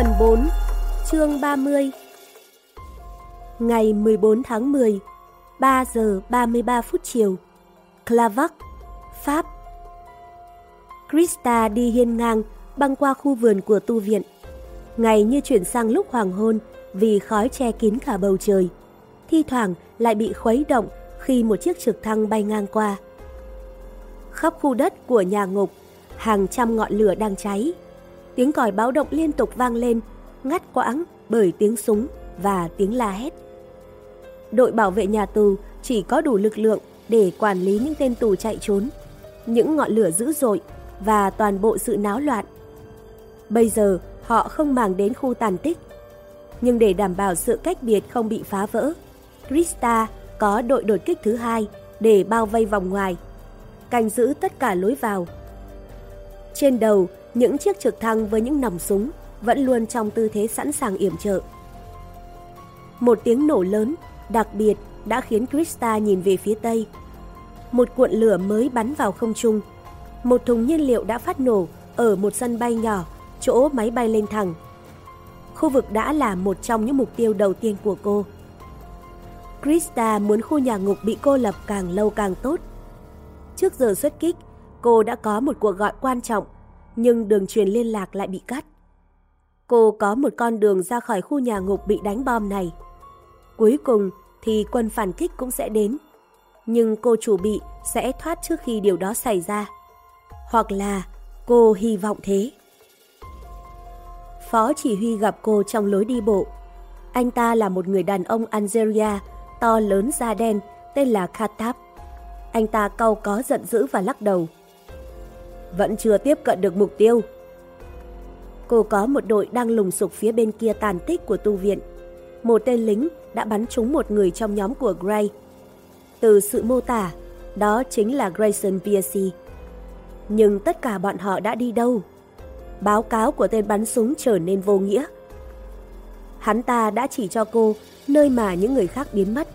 Phần 4 Chương 30 Ngày 14 tháng 10 3 giờ 33 phút chiều Clavac, Pháp Krista đi hiên ngang băng qua khu vườn của tu viện. Ngày như chuyển sang lúc hoàng hôn vì khói che kín cả bầu trời. Thi thoảng lại bị khuấy động khi một chiếc trực thăng bay ngang qua. Khắp khu đất của nhà ngục, hàng trăm ngọn lửa đang cháy. Tiếng còi báo động liên tục vang lên, ngắt quãng bởi tiếng súng và tiếng la hét. Đội bảo vệ nhà tù chỉ có đủ lực lượng để quản lý những tên tù chạy trốn, những ngọn lửa dữ dội và toàn bộ sự náo loạn. Bây giờ họ không màng đến khu tàn tích, nhưng để đảm bảo sự cách biệt không bị phá vỡ, Krista có đội đột kích thứ hai để bao vây vòng ngoài, canh giữ tất cả lối vào. Trên đầu, những chiếc trực thăng với những nòng súng vẫn luôn trong tư thế sẵn sàng yểm trợ. Một tiếng nổ lớn, đặc biệt đã khiến Krista nhìn về phía tây. Một cuộn lửa mới bắn vào không trung. Một thùng nhiên liệu đã phát nổ ở một sân bay nhỏ, chỗ máy bay lên thẳng. Khu vực đã là một trong những mục tiêu đầu tiên của cô. Krista muốn khu nhà ngục bị cô lập càng lâu càng tốt. Trước giờ xuất kích, cô đã có một cuộc gọi quan trọng, nhưng đường truyền liên lạc lại bị cắt. Cô có một con đường ra khỏi khu nhà ngục bị đánh bom này. Cuối cùng thì quân phản kích cũng sẽ đến. Nhưng cô chủ bị sẽ thoát trước khi điều đó xảy ra. Hoặc là cô hy vọng thế. Phó chỉ huy gặp cô trong lối đi bộ. Anh ta là một người đàn ông Algeria, to lớn da đen, tên là Khatab. Anh ta cau có giận dữ và lắc đầu. Vẫn chưa tiếp cận được mục tiêu. Cô có một đội đang lùng sục phía bên kia tàn tích của tu viện. Một tên lính đã bắn trúng một người trong nhóm của Gray. Từ sự mô tả, đó chính là Grayson Piercy. Nhưng tất cả bọn họ đã đi đâu? Báo cáo của tên bắn súng trở nên vô nghĩa. Hắn ta đã chỉ cho cô nơi mà những người khác biến mất.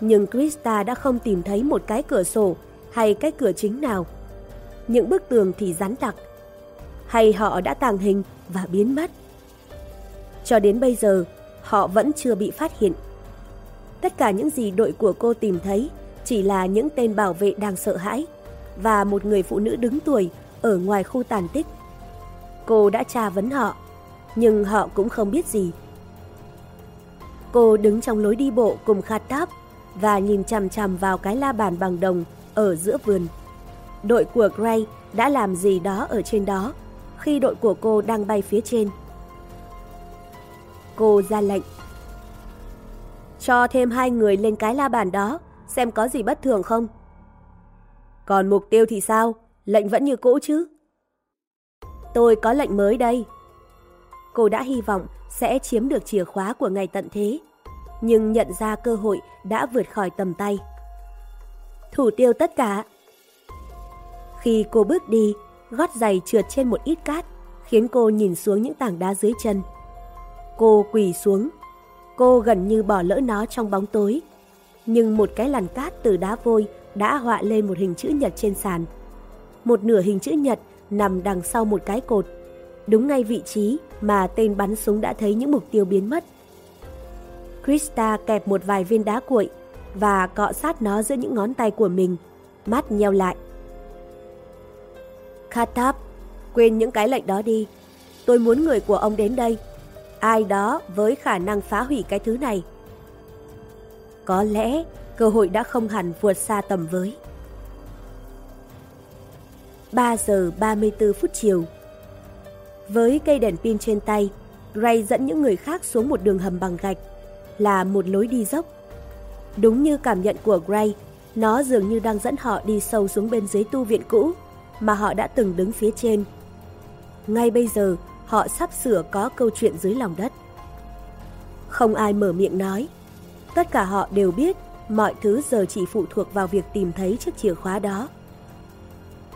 Nhưng Krista đã không tìm thấy một cái cửa sổ hay cái cửa chính nào. Những bức tường thì rắn đặc. Hay họ đã tàng hình và biến mất. Cho đến bây giờ, họ vẫn chưa bị phát hiện. Tất cả những gì đội của cô tìm thấy chỉ là những tên bảo vệ đang sợ hãi và một người phụ nữ đứng tuổi ở ngoài khu tàn tích. Cô đã tra vấn họ, nhưng họ cũng không biết gì. Cô đứng trong lối đi bộ cùng Khatab và nhìn chằm chằm vào cái la bàn bằng đồng ở giữa vườn. Đội của Gray đã làm gì đó ở trên đó khi đội của cô đang bay phía trên. Cô ra lệnh. Cho thêm hai người lên cái la bàn đó, xem có gì bất thường không. Còn mục tiêu thì sao? Lệnh vẫn như cũ chứ? Tôi có lệnh mới đây. Cô đã hy vọng sẽ chiếm được chìa khóa của ngày tận thế, nhưng nhận ra cơ hội đã vượt khỏi tầm tay. Thủ tiêu tất cả. Khi cô bước đi, gót giày trượt trên một ít cát, khiến cô nhìn xuống những tảng đá dưới chân. Cô quỳ xuống. Cô gần như bỏ lỡ nó trong bóng tối. Nhưng một cái làn cát từ đá vôi đã họa lên một hình chữ nhật trên sàn. Một nửa hình chữ nhật nằm đằng sau một cái cột, đúng ngay vị trí mà tên bắn súng đã thấy những mục tiêu biến mất. Krista kẹp một vài viên đá cuội và cọ sát nó giữa những ngón tay của mình, mắt nheo lại. Khattab, quên những cái lệnh đó đi. Tôi muốn người của ông đến đây ai đó với khả năng phá hủy cái thứ này. Có lẽ cơ hội đã không hẳn vượt xa tầm với. 3 giờ 34 phút chiều Với cây đèn pin trên tay, Gray dẫn những người khác xuống một đường hầm bằng gạch, là một lối đi dốc. Đúng như cảm nhận của Gray, nó dường như đang dẫn họ đi sâu xuống bên dưới tu viện cũ mà họ đã từng đứng phía trên. Ngay bây giờ, họ sắp sửa có câu chuyện dưới lòng đất. Không ai mở miệng nói. Tất cả họ đều biết mọi thứ giờ chỉ phụ thuộc vào việc tìm thấy chiếc chìa khóa đó.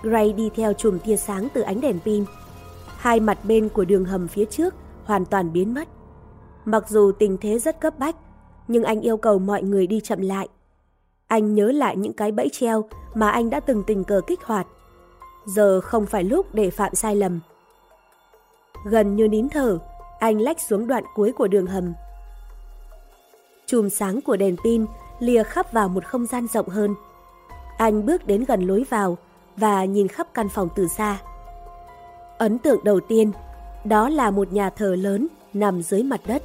Gray đi theo chùm tia sáng từ ánh đèn pin. Hai mặt bên của đường hầm phía trước hoàn toàn biến mất. Mặc dù tình thế rất cấp bách, nhưng anh yêu cầu mọi người đi chậm lại. Anh nhớ lại những cái bẫy treo mà anh đã từng tình cờ kích hoạt. Giờ không phải lúc để phạm sai lầm. Gần như nín thở, anh lách xuống đoạn cuối của đường hầm. Chùm sáng của đèn pin lìa khắp vào một không gian rộng hơn. Anh bước đến gần lối vào và nhìn khắp căn phòng từ xa. Ấn tượng đầu tiên, đó là một nhà thờ lớn nằm dưới mặt đất.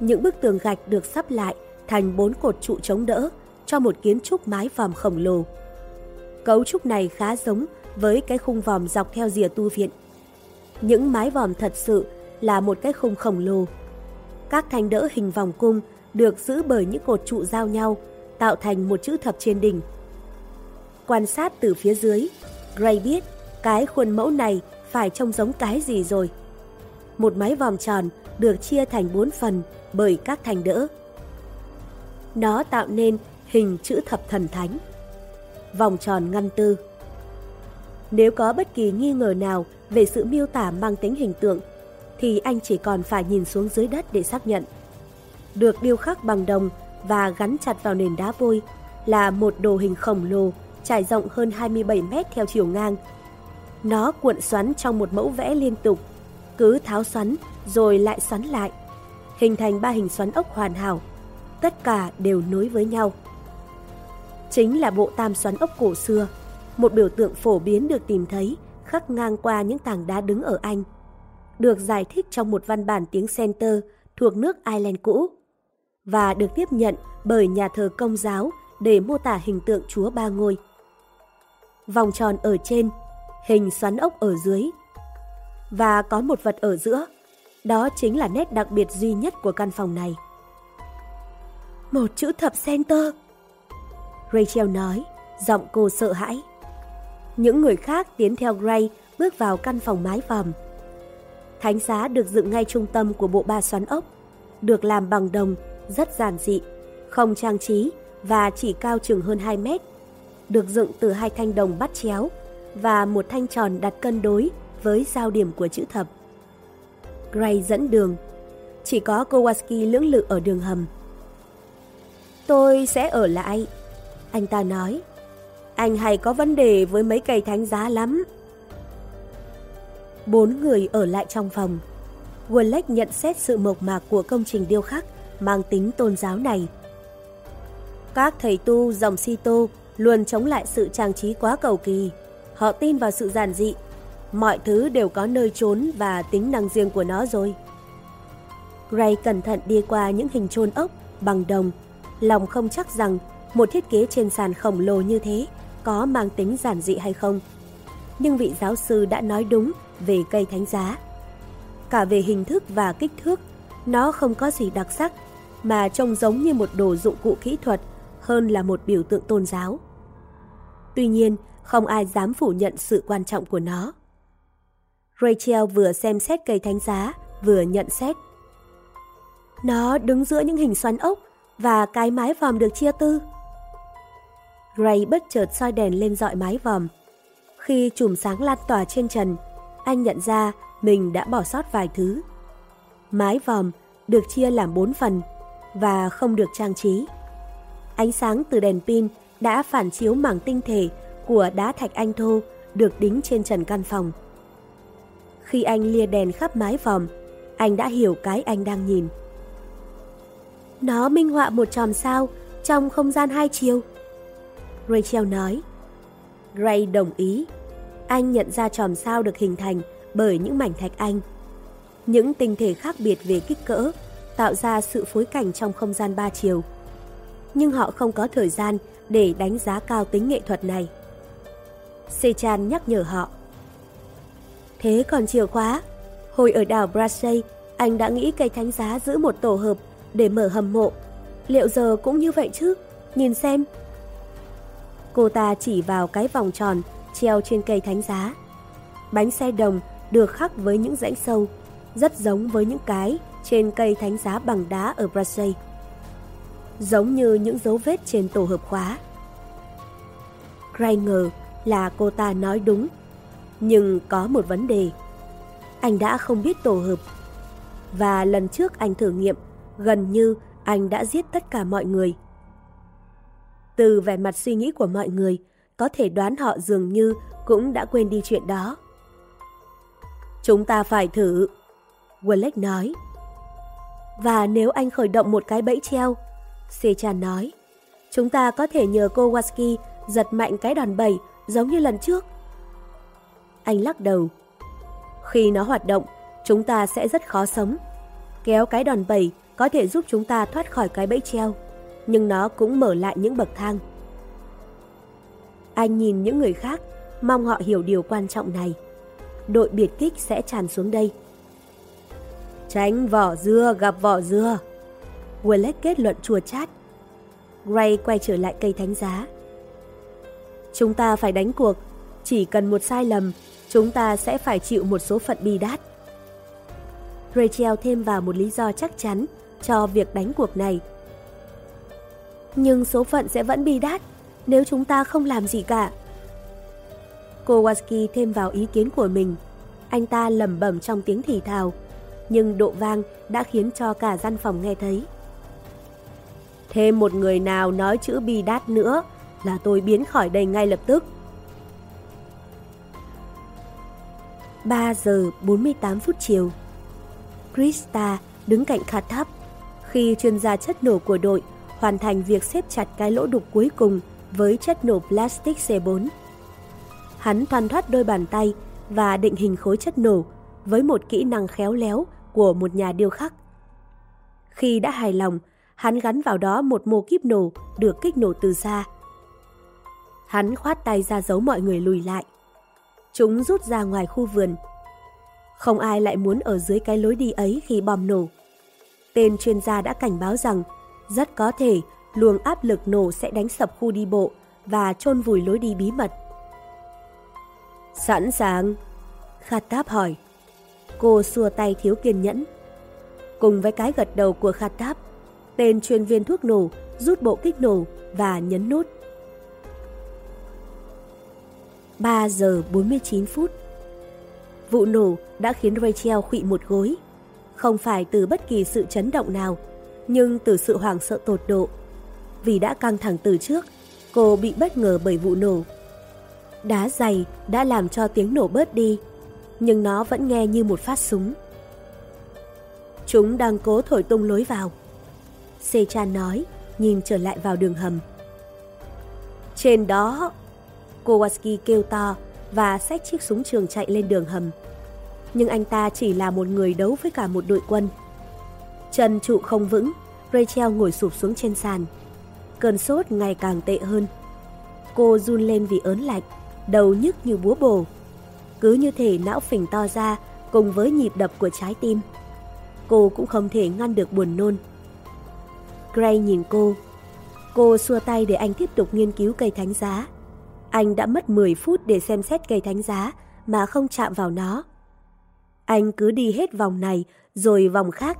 Những bức tường gạch được sắp lại thành bốn cột trụ chống đỡ cho một kiến trúc mái vòm khổng lồ. Cấu trúc này khá giống với cái khung vòm dọc theo rìa tu viện. Những mái vòm thật sự là một cái khung khổng lồ. Các thanh đỡ hình vòng cung được giữ bởi những cột trụ giao nhau, tạo thành một chữ thập trên đỉnh. Quan sát từ phía dưới, Gray biết cái khuôn mẫu này phải trông giống cái gì rồi. Một mái vòm tròn được chia thành bốn phần bởi các thành đỡ. Nó tạo nên hình chữ thập thần thánh. Vòng tròn ngăn tư. Nếu có bất kỳ nghi ngờ nào về sự miêu tả mang tính hình tượng, thì anh chỉ còn phải nhìn xuống dưới đất để xác nhận. Được điêu khắc bằng đồng và gắn chặt vào nền đá vôi là một đồ hình khổng lồ trải rộng hơn 27 mét theo chiều ngang. Nó cuộn xoắn trong một mẫu vẽ liên tục, cứ tháo xoắn rồi lại xoắn lại, hình thành ba hình xoắn ốc hoàn hảo. Tất cả đều nối với nhau. Chính là bộ tam xoắn ốc cổ xưa, một biểu tượng phổ biến được tìm thấy khắc ngang qua những tảng đá đứng ở Anh. Được giải thích trong một văn bản tiếng Center thuộc nước Ireland cũ và được tiếp nhận bởi nhà thờ công giáo để mô tả hình tượng Chúa Ba Ngôi. Vòng tròn ở trên, hình xoắn ốc ở dưới. Và có một vật ở giữa, đó chính là nét đặc biệt duy nhất của căn phòng này. Một chữ thập center. Rachel nói, giọng cô sợ hãi. Những người khác tiến theo Gray bước vào căn phòng mái vòm. Thánh giá được dựng ngay trung tâm của bộ ba xoắn ốc, được làm bằng đồng, rất giản dị, không trang trí và chỉ cao chừng hơn 2 mét. Được dựng từ hai thanh đồng bắt chéo và một thanh tròn đặt cân đối với giao điểm của chữ thập. Gray dẫn đường. Chỉ có Kowalski lưỡng lự ở đường hầm. Tôi sẽ ở lại, anh ta nói. Anh hay có vấn đề với mấy cây thánh giá lắm. Bốn người ở lại trong phòng. Wallach nhận xét sự mộc mạc của công trình điêu khắc mang tính tôn giáo này. Các thầy tu dòng Sito luôn chống lại sự trang trí quá cầu kỳ. Họ tin vào sự giản dị. Mọi thứ đều có nơi trốn và tính năng riêng của nó rồi. Gray cẩn thận đi qua những hình chôn ốc bằng đồng. Lòng không chắc rằng một thiết kế trên sàn khổng lồ như thế có mang tính giản dị hay không. Nhưng vị giáo sư đã nói đúng về cây thánh giá. Cả về hình thức và kích thước, nó không có gì đặc sắc, mà trông giống như một đồ dụng cụ kỹ thuật hơn là một biểu tượng tôn giáo. Tuy nhiên, không ai dám phủ nhận sự quan trọng của nó. Rachel vừa xem xét cây thánh giá, vừa nhận xét. Nó đứng giữa những hình xoắn ốc và cái mái vòm được chia tư. Ray bất chợt soi đèn lên dọi mái vòm. Khi chùm sáng lan tỏa trên trần, anh nhận ra mình đã bỏ sót vài thứ. Mái vòm được chia làm bốn phần và không được trang trí. Ánh sáng từ đèn pin đã phản chiếu mảng tinh thể của đá thạch anh thô được đính trên trần căn phòng. Khi anh lia đèn khắp mái vòm, anh đã hiểu cái anh đang nhìn. Nó minh họa một chòm sao trong không gian hai chiều. Rachel nói. Gray đồng ý. Anh nhận ra chòm sao được hình thành bởi những mảnh thạch anh. Những tinh thể khác biệt về kích cỡ tạo ra sự phối cảnh trong không gian ba chiều. Nhưng họ không có thời gian để đánh giá cao tính nghệ thuật này. Sechan nhắc nhở họ. Thế còn chìa khóa? Hồi ở đảo Brasey, anh đã nghĩ cây thánh giá giữ một tổ hợp để mở hầm mộ. Liệu giờ cũng như vậy chứ? Nhìn xem. Cô ta chỉ vào cái vòng tròn treo trên cây thánh giá. Bánh xe đồng được khắc với những rãnh sâu, rất giống với những cái trên cây thánh giá bằng đá ở Brazil. Giống như những dấu vết trên tổ hợp khóa. Gray ngờ là cô ta nói đúng, nhưng có một vấn đề. Anh đã không biết tổ hợp. Và lần trước anh thử nghiệm, gần như anh đã giết tất cả mọi người. Từ vẻ mặt suy nghĩ của mọi người, có thể đoán họ dường như cũng đã quên đi chuyện đó. Chúng ta phải thử. Wallach nói. Và nếu anh khởi động một cái bẫy treo, Sechan nói, chúng ta có thể nhờ Kowalski giật mạnh cái đòn bẩy giống như lần trước. Anh lắc đầu. Khi nó hoạt động, chúng ta sẽ rất khó sống. Kéo cái đòn bẩy có thể giúp chúng ta thoát khỏi cái bẫy treo, nhưng nó cũng mở lại những bậc thang. Anh nhìn những người khác, mong họ hiểu điều quan trọng này. Đội biệt kích sẽ tràn xuống đây. Tránh vỏ dưa gặp vỏ dưa. Willett kết luận chua chát. Gray quay trở lại cây thánh giá. Chúng ta phải đánh cuộc. Chỉ cần một sai lầm, chúng ta sẽ phải chịu một số phận bi đát. Rachel thêm vào một lý do chắc chắn cho việc đánh cuộc này. Nhưng số phận sẽ vẫn bi đát nếu chúng ta không làm gì cả. Kowalski thêm vào ý kiến của mình. Anh ta lẩm bẩm trong tiếng thì thào, nhưng độ vang đã khiến cho cả gian phòng nghe thấy. Thêm một người nào nói chữ bi đát nữa là tôi biến khỏi đây ngay lập tức. 3 giờ 48 phút chiều Krista đứng cạnh khả tháp khi chuyên gia chất nổ của đội hoàn thành việc xếp chặt cái lỗ đục cuối cùng với chất nổ plastic C4. Hắn thoăn thoát đôi bàn tay và định hình khối chất nổ với một kỹ năng khéo léo của một nhà điêu khắc. Khi đã hài lòng, hắn gắn vào đó một mô kíp nổ được kích nổ từ xa. Hắn khoát tay ra giấu mọi người lùi lại. Chúng rút ra ngoài khu vườn. Không ai lại muốn ở dưới cái lối đi ấy khi bom nổ. Tên chuyên gia đã cảnh báo rằng rất có thể luồng áp lực nổ sẽ đánh sập khu đi bộ và chôn vùi lối đi bí mật. Sẵn sàng. Khattab hỏi. Cô xua tay thiếu kiên nhẫn. Cùng với cái gật đầu của Khattab, tên chuyên viên thuốc nổ rút bộ kích nổ và nhấn nút. 3 giờ 49 phút. Vụ nổ đã khiến Rachel khụy một gối. Không phải từ bất kỳ sự chấn động nào, nhưng từ sự hoảng sợ tột độ. Vì đã căng thẳng từ trước, cô bị bất ngờ bởi vụ nổ. Đá dày đã làm cho tiếng nổ bớt đi, nhưng nó vẫn nghe như một phát súng. Chúng đang cố thổi tung lối vào. Sechan nói, nhìn trở lại vào đường hầm. Trên đó, Kowalski kêu to và xách chiếc súng trường chạy lên đường hầm. Nhưng anh ta chỉ là một người đấu với cả một đội quân. Chân trụ không vững, Rachel ngồi sụp xuống trên sàn. Cơn sốt ngày càng tệ hơn. Cô run lên vì ớn lạnh, đầu nhức như búa bổ. Cứ như thể não phình to ra cùng với nhịp đập của trái tim. Cô cũng không thể ngăn được buồn nôn. Gray nhìn cô. Cô xua tay để anh tiếp tục nghiên cứu cây thánh giá. Anh đã mất 10 phút để xem xét cây thánh giá mà không chạm vào nó. Anh cứ đi hết vòng này rồi vòng khác,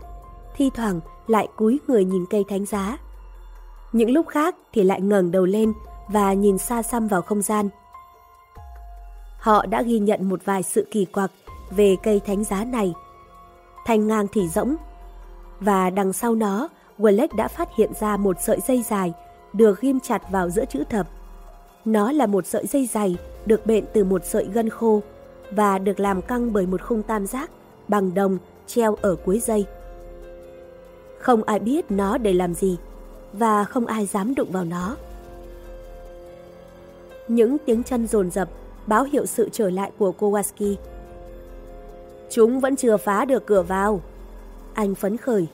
thi thoảng lại cúi người nhìn cây thánh giá. Những lúc khác thì lại ngẩng đầu lên và nhìn xa xăm vào không gian. Họ đã ghi nhận một vài sự kỳ quặc về cây thánh giá này. Thanh ngang thì rỗng, và đằng sau nó, Wallace đã phát hiện ra một sợi dây dài được ghim chặt vào giữa chữ thập. Nó là một sợi dây dày được bện từ một sợi gân khô và được làm căng bởi một khung tam giác bằng đồng treo ở cuối dây. Không ai biết nó để làm gì và không ai dám đụng vào nó. Những tiếng chân rồn rập báo hiệu sự trở lại của Kowalski. Chúng vẫn chưa phá được cửa vào. Anh phấn khởi.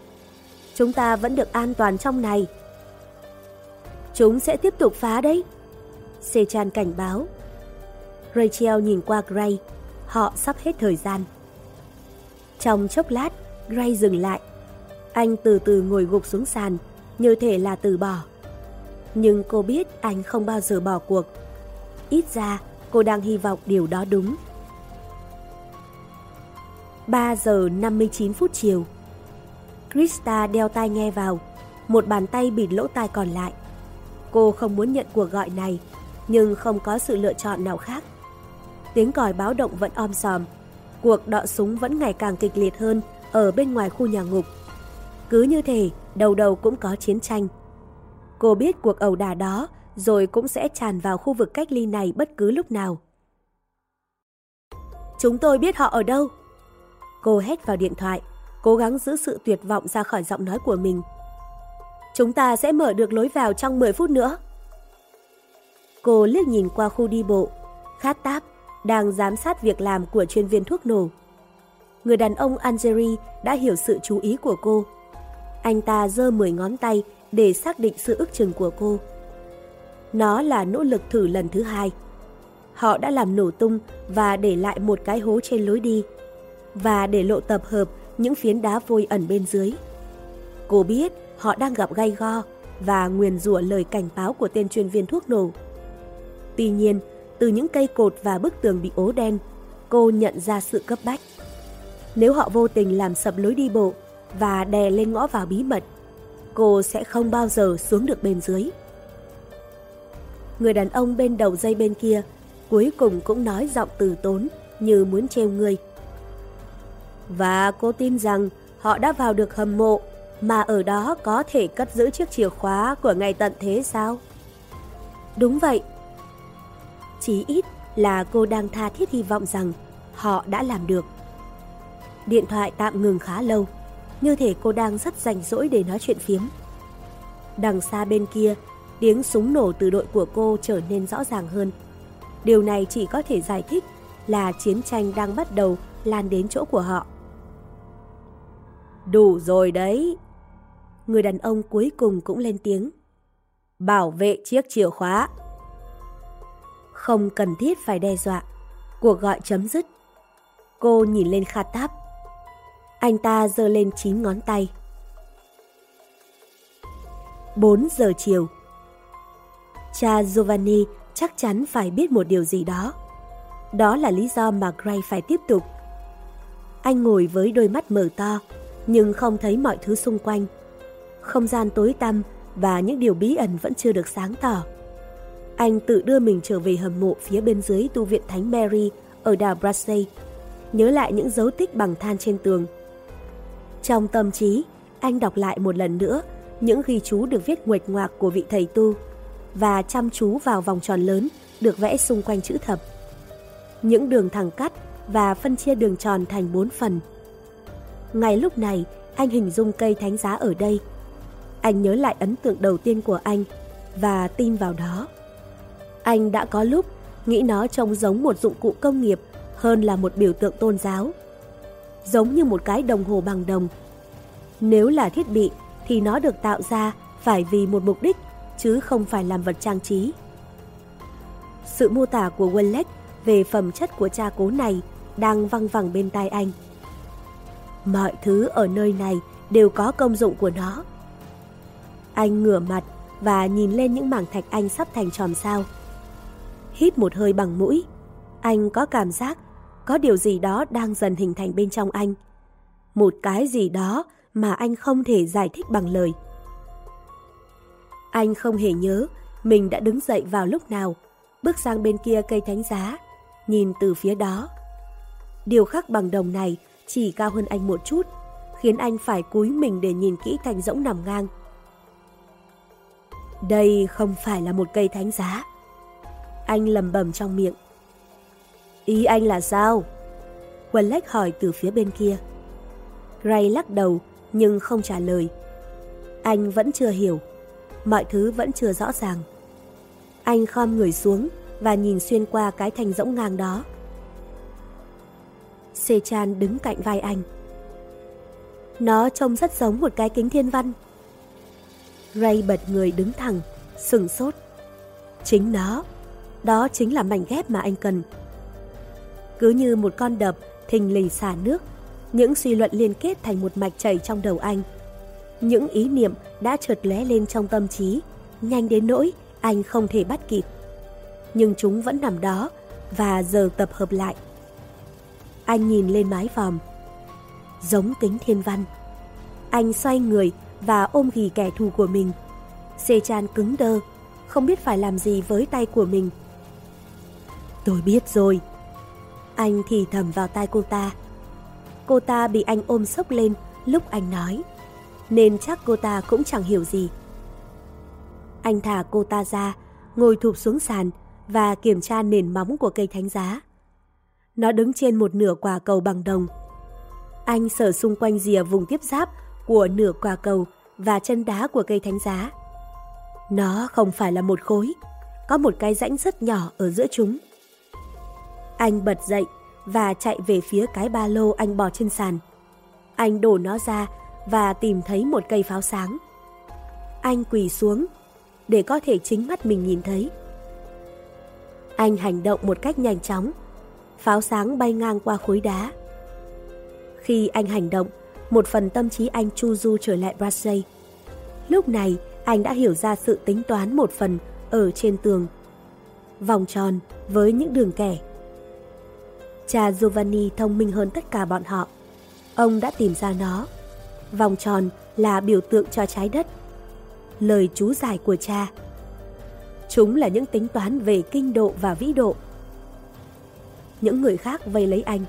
Chúng ta vẫn được an toàn trong này. Chúng sẽ tiếp tục phá đấy. Sechan cảnh báo. Rachel nhìn qua Gray. Họ sắp hết thời gian. Trong chốc lát, Gray dừng lại. Anh từ từ ngồi gục xuống sàn, như thể là từ bỏ. Nhưng cô biết anh không bao giờ bỏ cuộc. Ít ra, cô đang hy vọng điều đó đúng. 3 giờ 59 phút chiều. Krista đeo tai nghe vào, một bàn tay bịt lỗ tai còn lại. Cô không muốn nhận cuộc gọi này, nhưng không có sự lựa chọn nào khác. Tiếng còi báo động vẫn om sòm, cuộc đọ súng vẫn ngày càng kịch liệt hơn ở bên ngoài khu nhà ngục. Cứ như thể đầu đầu cũng có chiến tranh. Cô biết cuộc ẩu đả đó rồi cũng sẽ tràn vào khu vực cách ly này bất cứ lúc nào. Chúng tôi biết họ ở đâu. Cô hét vào điện thoại, cố gắng giữ sự tuyệt vọng ra khỏi giọng nói của mình. Chúng ta sẽ mở được lối vào trong 10 phút nữa. Cô liếc nhìn qua khu đi bộ, khát táp, đang giám sát việc làm của chuyên viên thuốc nổ. Người đàn ông Algeri đã hiểu sự chú ý của cô. Anh ta giơ 10 ngón tay để xác định sự ước chừng của cô. Nó là nỗ lực thử lần thứ hai. Họ đã làm nổ tung và để lại một cái hố trên lối đi và để lộ tập hợp những phiến đá vôi ẩn bên dưới. Cô biết họ đang gặp gay go và nguyền rủa lời cảnh báo của tên chuyên viên thuốc nổ. Tuy nhiên, từ những cây cột và bức tường bị ố đen, cô nhận ra sự cấp bách. Nếu họ vô tình làm sập lối đi bộ và đè lên ngõ vào bí mật, cô sẽ không bao giờ xuống được bên dưới. Người đàn ông bên đầu dây bên kia cuối cùng cũng nói giọng từ tốn như muốn trêu người. Và cô tin rằng họ đã vào được hầm mộ mà ở đó có thể cất giữ chiếc chìa khóa của ngày tận thế sao? Đúng vậy. Chí ít là cô đang tha thiết hy vọng rằng họ đã làm được. Điện thoại tạm ngừng khá lâu, như thể cô đang rất rảnh rỗi để nói chuyện phiếm. Đằng xa bên kia, tiếng súng nổ từ đội của cô trở nên rõ ràng hơn. Điều này chỉ có thể giải thích là chiến tranh đang bắt đầu lan đến chỗ của họ. Đủ rồi đấy. Người đàn ông cuối cùng cũng lên tiếng. Bảo vệ chiếc chìa khóa. Không cần thiết phải đe dọa. Cuộc gọi chấm dứt. Cô nhìn lên Khattab. Anh ta giơ lên chín ngón tay. 4 giờ chiều. Cha Giovanni chắc chắn phải biết một điều gì đó. Đó là lý do mà Gray phải tiếp tục. Anh ngồi với đôi mắt mở to, nhưng không thấy mọi thứ xung quanh. Không gian tối tăm và những điều bí ẩn vẫn chưa được sáng tỏ. Anh tự đưa mình trở về hầm mộ phía bên dưới tu viện Thánh Mary ở đảo Brassey, nhớ lại những dấu tích bằng than trên tường. Trong tâm trí, anh đọc lại một lần nữa những ghi chú được viết nguệch ngoạc của vị thầy tu và chăm chú vào vòng tròn lớn được vẽ xung quanh chữ thập. Những đường thẳng cắt và phân chia đường tròn thành bốn phần. Ngay lúc này, anh hình dung cây thánh giá ở đây. Anh nhớ lại ấn tượng đầu tiên của anh và tin vào đó. Anh đã có lúc nghĩ nó trông giống một dụng cụ công nghiệp hơn là một biểu tượng tôn giáo. Giống như một cái đồng hồ bằng đồng. Nếu là thiết bị thì nó được tạo ra phải vì một mục đích chứ không phải làm vật trang trí. Sự mô tả của Wallet về phẩm chất của cha cố này đang văng vẳng bên tai anh. Mọi thứ ở nơi này đều có công dụng của nó. Anh ngửa mặt và nhìn lên những mảng thạch anh sắp thành tròm sao. Hít một hơi bằng mũi, anh có cảm giác có điều gì đó đang dần hình thành bên trong anh. Một cái gì đó mà anh không thể giải thích bằng lời. Anh không hề nhớ mình đã đứng dậy vào lúc nào, bước sang bên kia cây thánh giá, nhìn từ phía đó. Điều khắc bằng đồng này chỉ cao hơn anh một chút, khiến anh phải cúi mình để nhìn kỹ thành rỗng nằm ngang. Đây không phải là một cây thánh giá. Anh lầm bầm trong miệng. Ý anh là sao? Wallach hỏi từ phía bên kia. Gray lắc đầu nhưng không trả lời. Anh vẫn chưa hiểu mọi thứ vẫn chưa rõ ràng. Anh khom người xuống và nhìn xuyên qua cái thành rỗng ngang đó. Sechan đứng cạnh vai anh. Nó trông rất giống một cái kính thiên văn. Ray bật người đứng thẳng, sừng sốt. Chính nó, đó chính là mảnh ghép mà anh cần. Cứ như một con đập thình lình xả nước, những suy luận liên kết thành một mạch chảy trong đầu anh. Những ý niệm đã chợt lóe lên trong tâm trí, nhanh đến nỗi anh không thể bắt kịp. Nhưng chúng vẫn nằm đó và giờ tập hợp lại. Anh nhìn lên mái vòm. Giống kính thiên văn. Anh xoay người và ôm ghì kẻ thù của mình. Xê chan cứng đơ, không biết phải làm gì với tay của mình. Tôi biết rồi. Anh thì thầm vào tai cô ta. Cô ta bị anh ôm sốc lên lúc anh nói nên chắc cô ta cũng chẳng hiểu gì. Anh thả cô ta ra, ngồi thụp xuống sàn và kiểm tra nền móng của cây thánh giá. Nó đứng trên một nửa quả cầu bằng đồng. Anh sờ xung quanh rìa vùng tiếp giáp của nửa quả cầu và chân đá của cây thánh giá. Nó không phải là một khối, có một cái rãnh rất nhỏ ở giữa chúng. Anh bật dậy và chạy về phía cái ba lô anh bỏ trên sàn. Anh đổ nó ra và tìm thấy một cây pháo sáng. Anh quỳ xuống để có thể chính mắt mình nhìn thấy. Anh hành động một cách nhanh chóng. Pháo sáng bay ngang qua khối đá. Khi anh hành động, một phần tâm trí anh chu du trở lại Brassey. Lúc này, anh đã hiểu ra sự tính toán một phần ở trên tường. Vòng tròn với những đường kẻ. Cha Giovanni thông minh hơn tất cả bọn họ. Ông đã tìm ra nó. Vòng tròn là biểu tượng cho trái đất. Lời chú giải của cha. Chúng là những tính toán về kinh độ và vĩ độ. Những người khác vây lấy anh.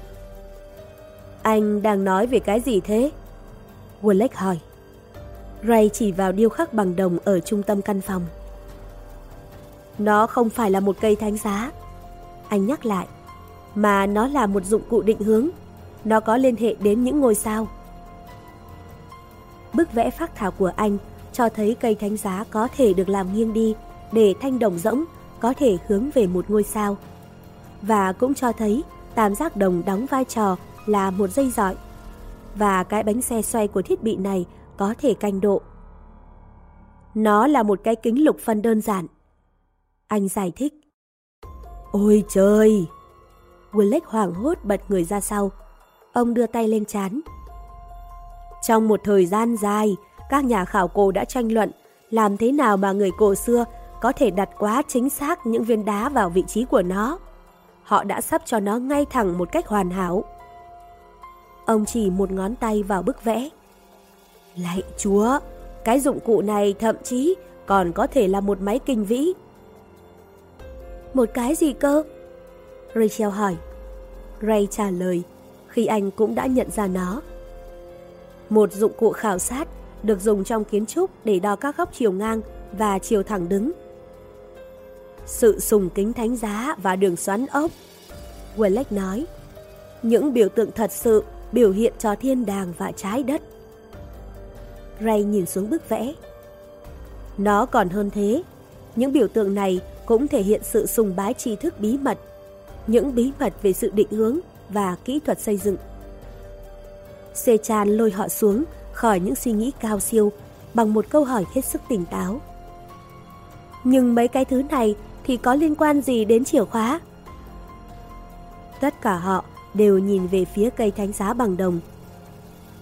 Anh đang nói về cái gì thế? Wallach hỏi. Ray chỉ vào điêu khắc bằng đồng ở trung tâm căn phòng. Nó không phải là một cây thánh giá. Anh nhắc lại. Mà nó là một dụng cụ định hướng. Nó có liên hệ đến những ngôi sao. Bức vẽ phác thảo của anh cho thấy cây thánh giá có thể được làm nghiêng đi để thanh đồng rỗng có thể hướng về một ngôi sao. Và cũng cho thấy tam giác đồng đóng vai trò là một dây dọi. Và cái bánh xe xoay của thiết bị này có thể canh độ. Nó là một cái kính lục phân đơn giản. Anh giải thích. Ôi trời! Willett hoảng hốt bật người ra sau. Ông đưa tay lên chán. Trong một thời gian dài, các nhà khảo cổ đã tranh luận làm thế nào mà người cổ xưa có thể đặt quá chính xác những viên đá vào vị trí của nó. Họ đã sắp cho nó ngay thẳng một cách hoàn hảo. Ông chỉ một ngón tay vào bức vẽ. Lạy chúa, cái dụng cụ này thậm chí còn có thể là một máy kinh vĩ. Một cái gì cơ? Rachel hỏi. Ray trả lời, khi anh cũng đã nhận ra nó. Một dụng cụ khảo sát được dùng trong kiến trúc để đo các góc chiều ngang và chiều thẳng đứng. Sự sùng kính thánh giá và đường xoắn ốc. Wallach nói, những biểu tượng thật sự biểu hiện cho thiên đàng và trái đất. Ray nhìn xuống bức vẽ. Nó còn hơn thế, những biểu tượng này cũng thể hiện sự sùng bái tri thức bí mật, những bí mật về sự định hướng và kỹ thuật xây dựng. Sechan lôi họ xuống khỏi những suy nghĩ cao siêu bằng một câu hỏi hết sức tỉnh táo. Nhưng mấy cái thứ này thì có liên quan gì đến chìa khóa? Tất cả họ đều nhìn về phía cây thánh giá bằng đồng.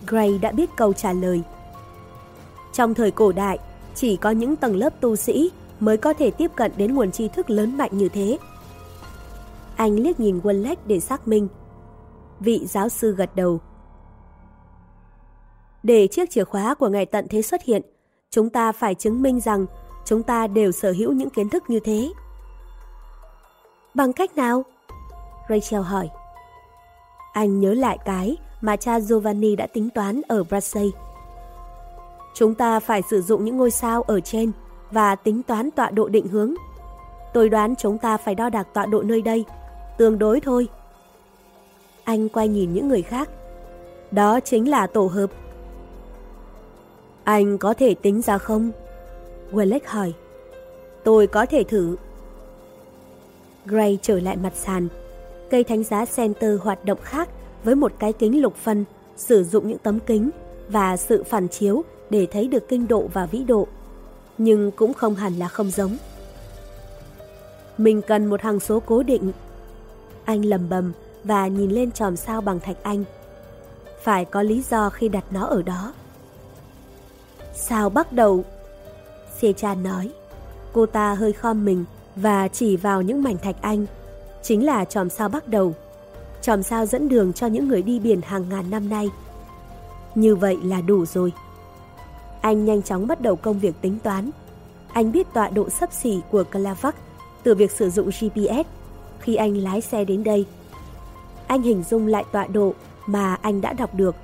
Gray đã biết câu trả lời. Trong thời cổ đại, chỉ có những tầng lớp tu sĩ mới có thể tiếp cận đến nguồn tri thức lớn mạnh như thế. Anh liếc nhìn Wallach để xác minh. Vị giáo sư gật đầu. Để chiếc chìa khóa của ngày tận thế xuất hiện, chúng ta phải chứng minh rằng chúng ta đều sở hữu những kiến thức như thế. Bằng cách nào? Rachel hỏi. Anh nhớ lại cái mà cha Giovanni đã tính toán ở Brassey. Chúng ta phải sử dụng những ngôi sao ở trên và tính toán tọa độ định hướng. Tôi đoán chúng ta phải đo đạc tọa độ nơi đây. Tương đối thôi. Anh quay nhìn những người khác. Đó chính là tổ hợp. Anh có thể tính ra không? Wellek hỏi. Tôi có thể thử. Gray trở lại mặt sàn. Cây thánh giá center hoạt động khác với một cái kính lục phân, sử dụng những tấm kính và sự phản chiếu để thấy được kinh độ và vĩ độ. Nhưng cũng không hẳn là không giống. Mình cần một hằng số cố định. Anh lầm bầm và nhìn lên chòm sao bằng thạch anh. Phải có lý do khi đặt nó ở đó. Sao bắt đầu? Xê cha nói. Cô ta hơi khom mình và chỉ vào những mảnh thạch anh. Chính là chòm sao bắt đầu. Chòm sao dẫn đường cho những người đi biển hàng ngàn năm nay. Như vậy là đủ rồi. Anh nhanh chóng bắt đầu công việc tính toán. Anh biết tọa độ sấp xỉ của Clavac từ việc sử dụng GPS khi anh lái xe đến đây. Anh hình dung lại tọa độ mà anh đã đọc được.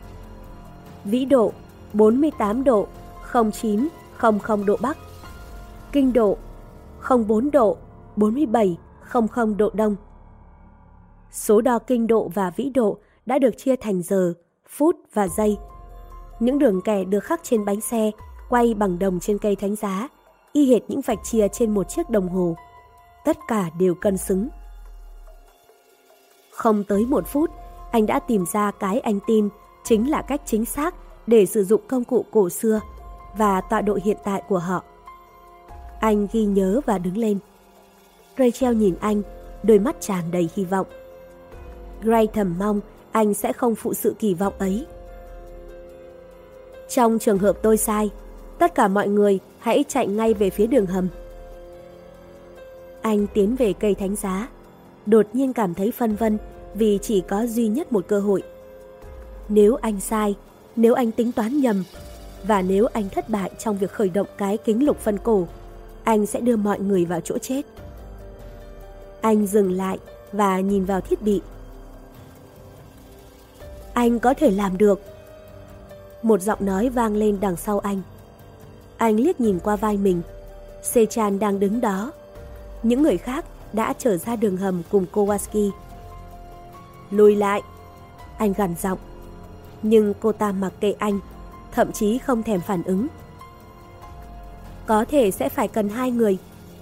Vĩ độ 48 độ 09 00 độ Bắc. Kinh độ 04 độ 47 00 độ Đông. Số đo kinh độ và vĩ độ đã được chia thành giờ, phút và giây. Những đường kẻ được khắc trên bánh xe quay bằng đồng trên cây thánh giá, y hệt những vạch chia trên một chiếc đồng hồ. Tất cả đều cân xứng. Không tới một phút, anh đã tìm ra cái anh tin chính là cách chính xác để sử dụng công cụ cổ xưa và tọa độ hiện tại của họ. Anh ghi nhớ và đứng lên. Rachel nhìn anh, đôi mắt tràn đầy hy vọng. Gray thầm mong anh sẽ không phụ sự kỳ vọng ấy. Trong trường hợp tôi sai, tất cả mọi người hãy chạy ngay về phía đường hầm. Anh tiến về cây thánh giá, đột nhiên cảm thấy phân vân vì chỉ có duy nhất một cơ hội. Nếu anh sai, nếu anh tính toán nhầm, và nếu anh thất bại trong việc khởi động cái kính lục phân cổ, anh sẽ đưa mọi người vào chỗ chết. Anh dừng lại và nhìn vào thiết bị. Anh có thể làm được. Một giọng nói vang lên đằng sau anh. Anh liếc nhìn qua vai mình. Sechan đang đứng đó. Những người khác đã trở ra đường hầm cùng Kowalski. Lùi lại. Anh gằn giọng. Nhưng cô ta mặc kệ anh, thậm chí không thèm phản ứng. Có thể sẽ phải cần hai người.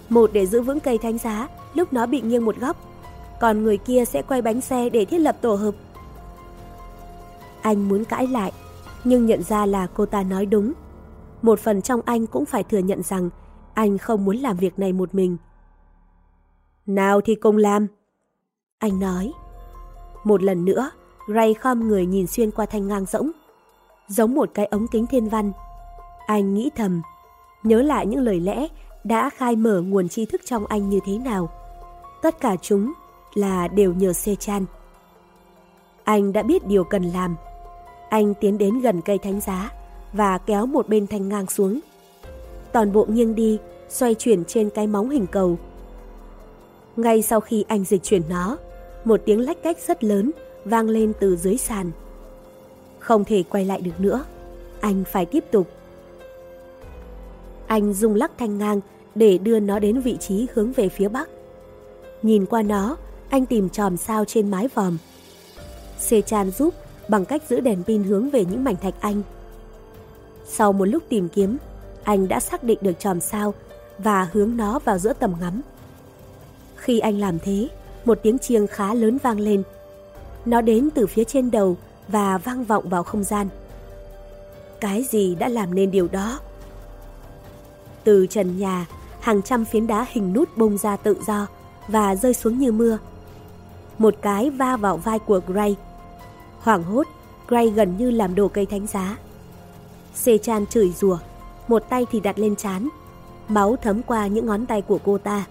Một để giữ vững cây thánh giá lúc nó bị nghiêng một góc. Còn người kia sẽ quay bánh xe để thiết lập tổ hợp. Anh muốn cãi lại, nhưng nhận ra là cô ta nói đúng. Một phần trong anh cũng phải thừa nhận rằng anh không muốn làm việc này một mình. Nào thì cùng làm. Anh nói. Một lần nữa, Ray khom người nhìn xuyên qua thanh ngang rỗng. Giống một cái ống kính thiên văn. Anh nghĩ thầm, nhớ lại những lời lẽ đã khai mở nguồn tri thức trong anh như thế nào. Tất cả chúng là đều nhờ Sechan. Anh đã biết điều cần làm. Anh tiến đến gần cây thánh giá và kéo một bên thanh ngang xuống. Toàn bộ nghiêng đi, xoay chuyển trên cái móng hình cầu. Ngay sau khi anh dịch chuyển nó, một tiếng lách cách rất lớn vang lên từ dưới sàn. Không thể quay lại được nữa, anh phải tiếp tục. Anh dùng lắc thanh ngang để đưa nó đến vị trí hướng về phía bắc. Nhìn qua nó, anh tìm tròm sao trên mái vòm. Xê chan giúp bằng cách giữ đèn pin hướng về những mảnh thạch anh. Sau một lúc tìm kiếm, anh đã xác định được tròm sao và hướng nó vào giữa tầm ngắm. Khi anh làm thế, một tiếng chiêng khá lớn vang lên. Nó đến từ phía trên đầu và vang vọng vào không gian. Cái gì đã làm nên điều đó? Từ trần nhà, hàng trăm phiến đá hình nút bông ra tự do và rơi xuống như mưa. Một cái va vào vai của Gray. Hoảng hốt, Gray gần như làm đổ cây thánh giá. Sechan chửi rủa, một tay thì đặt lên chán, máu thấm qua những ngón tay của cô ta.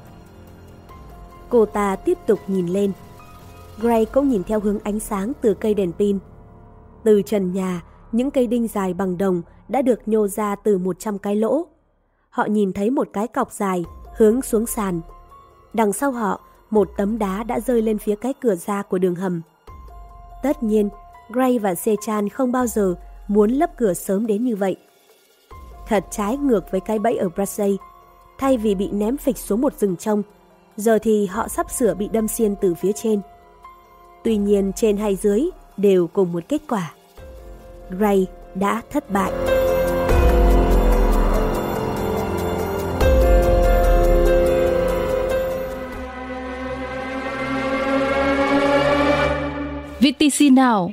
Cô ta tiếp tục nhìn lên. Gray cũng nhìn theo hướng ánh sáng từ cây đèn pin. Từ trần nhà, những cây đinh dài bằng đồng đã được nhô ra từ 100 cái lỗ. Họ nhìn thấy một cái cọc dài hướng xuống sàn. Đằng sau họ, một tấm đá đã rơi lên phía cái cửa ra của đường hầm. Tất nhiên, Gray và Sechan không bao giờ muốn lấp cửa sớm đến như vậy. Thật trái ngược với cái bẫy ở Brazil. Thay vì bị ném phịch xuống một rừng trông, giờ thì họ sắp sửa bị đâm xiên từ phía trên. Tuy nhiên trên hay dưới đều cùng một kết quả. Gray đã thất bại. VTC Now